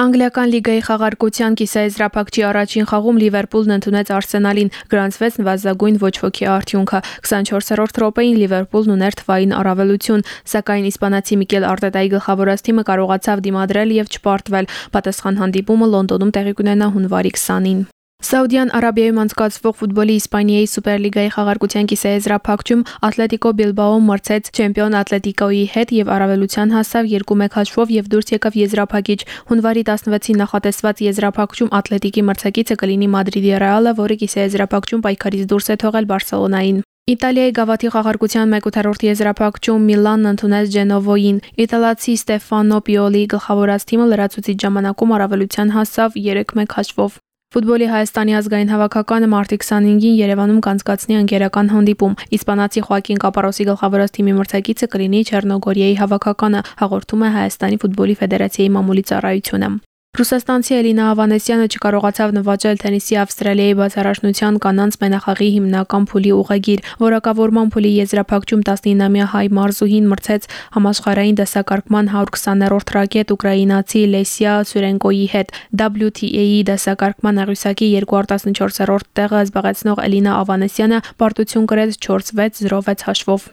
Անգլիական լիգայի խաղարկության կիսաեզրափակչի առաջին խաղում Լիվերպուլն ընդունեց Արսենալին, գրանցվեց նվազագույն ոչ ոքի արդյունքը։ 24-րդ րոպեին Լիվերպուլն ուներ թվային առավելություն, սակայն իսպանացի Միկել Արտետայի գլխավորած թիմը կարողացավ դիմադրել եւ չպարտվել։ Պատասխան հանդիպումը Լոնդոնում տեղի կունենա հունվարի 20-ին։ Սաուդյան Արաբիայում անցկացվող ֆուտբոլի Իսպանիայի Սուպերլիգայի խաղարկության կիսաեզրափակում Ատլետիկո Բիլբաոն մրցեց չեմպիոն Ատլետիկոյի հետ եւ առավելության հասավ 2-1 հաշվով եւ դուրս եկավ եզրափակիչ։ Հունվարի 16-ին նախատեսված եզրափակում Ատլետիկի մրցակիցը կլինի Մադրիդի Ռեալը, որը կիսաեզրափակում պայքարից դուրս է թողել Բարսելոնային։ Իտալիայի գավաթի խաղարկության 1/8 եզրափակում Միլանն ընդունեց Ջենովոյին։ Իտալացի Ստեֆանո Պիոլի գլխավորած թիմը լրացուցիչ ժամանակում առավելության հասավ 3-1 հաշվով։ Ֆուտբոլի Հայաստանի ազգային հավաքականը մարտի 25-ին Երևանում կանցկացնի անկերական հանդիպում։ Իսպանացի Խոակին Կապարոսի գլխավորած թիմի մրցակիցը կլինի Չեռնոգորիայի հավաքականը, հաղորդում է Հայաստանի ֆուտբոլի ֆեդերացիայի մամուլի ծառայությունը։ Ռուսաստանցի Էլինա Ավանեսյանը չկարողացավ նվաճել թենիսի Ավստրալիայի բացառաշնության կանանց մենախաղի հիմնական փուլի ուղեգիր։ Որակավորման փուլի եզրափակում 19-ամյա հայ մարզուհին մրցեց համաշխարհային դասակարգման 120-րդ ռակետ ուկրաինացի Լեսիա Սուրենկոյի հետ։ WTA-ի դասակարգման աղյուսակի 214-րդ տեղը զբաղեցնող Էլինա Ավանեսյանը պարտություն կրեց 4-6 0-6 հաշվով։